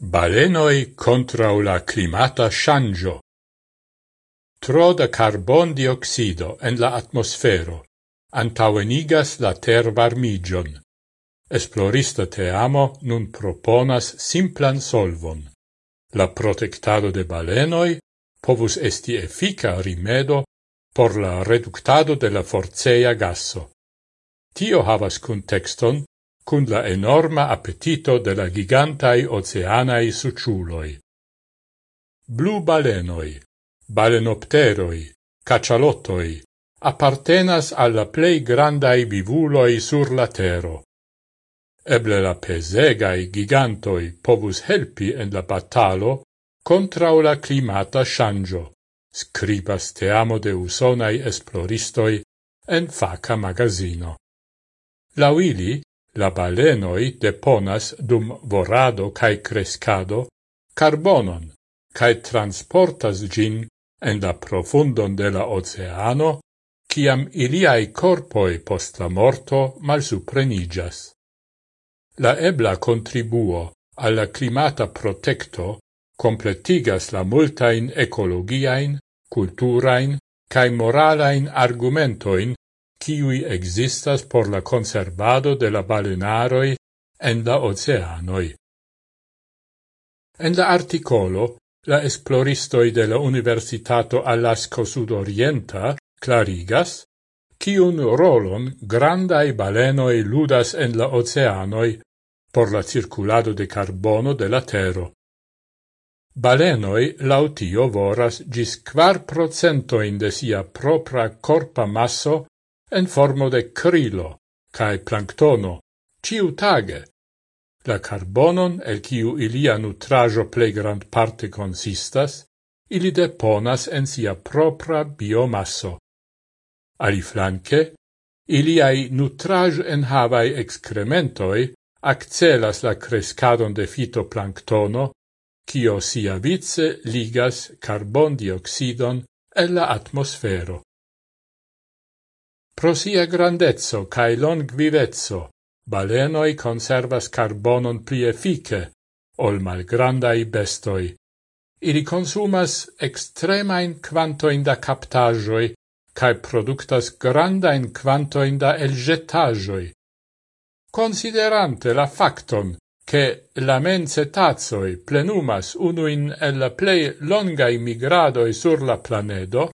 Balenoi contra la climata shangio. Tro da carbon dioxido en la atmosfero antauenigas la ter varmigion. Esplorista te amo nun proponas simplan solvon. La protectado de balenoi povus esti effica rimedo por la reductado de la forcea gasso. Tio havas contexton cun la enorma appetito de la gigantai oceanai suciuloi. Blu balenoi, balenopteroi, caccialottoi, appartenas alla plei grandai vivuloi sur la tero. Eble la pesegai gigantoi povus helpi en la battalo contra la climata shangio, scribas te amo de usonai esploristoi en faca magazino. Lauili, La balenoi deponas dum vorado cae crescado carbonon, cae transportas gin en la profundon de la oceano, ciam iliai corpoi post la morto malsuprenigas. La ebla contribuo alla climata protecto completigas la multain ecologiain, culturain, cae moralain argumentoin kiui existas por la conservado de la balenaroi en la oceanoi. En la articolo, la esploristoi de la Universitato Alasko Sudorienta clarigas, kiun rolon grandai balenoi ludas en la oceanoi por la circulado de carbono de la tero. Balenoi lautio voras gis quar procentoin de sia propra corpa masso en formo de krilo cae planktono, ciu tage. La carbonon, el ciu ilia nutrajo plei grand parte consistas, ili deponas en sia propra biomasso. Ali flanque, iliai nutraj enhavai excrementoi accelas la crescadon de fitoplanktono, cio sia vice ligas carbondioxidon el la atmosfero. Pro sia grandezzo cae longvivezzo, balenoi conservas carbonon pli effice, ol malgrandai bestoi. Ili consumas extremain quantoin da captajoi, cae productas grandain quantoin da elgetajoi. Considerante la facton che la mensetazzoi plenumas unuin el la plei longai migradoi sur la planedo,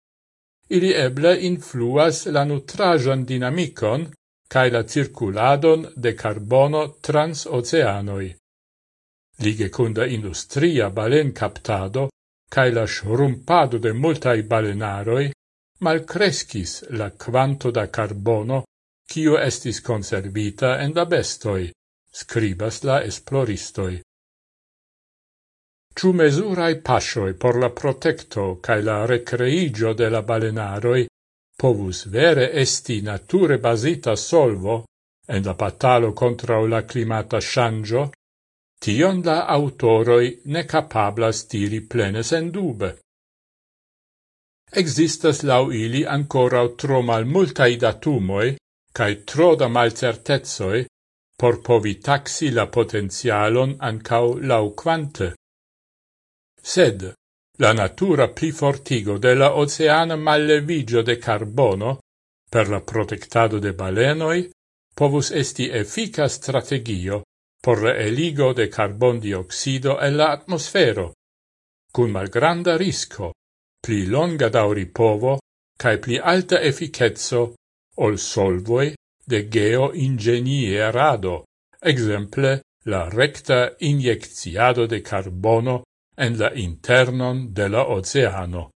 ili eble influas la nutrajan dinamikon cae la circuladon de carbono trans oceanoi. Lige cunda industria balen captado cae la shrumpado de multai balenaroi malcrescis la quanto da carbono cio estis conservita en la bestoi, scribas la esploristoi. Ciu mesurai pasioi por la protecto cae la recreigio de la balenaroi povus vere esti nature basita solvo en la patalo contra la climata shangio, tion la autoroi ne capablas tiri plene sen dube. Existas lau ili ancora tro mal multai datumoi cae tro da malcertezoi por povi taxi la potenzialon ancau lau quante Sed la natura plifortigo de la oceana mallevigio de carbono per la protectado de balenoi povus esti effica strategio por la eligo de carbon dioxido e la atmosfero, cun malgranda risco, pli longa dauri povo, cae pli alta efficetso ol solvoi de geoingenierado, exemple la recta injecciado de carbono en la internon de la oceano.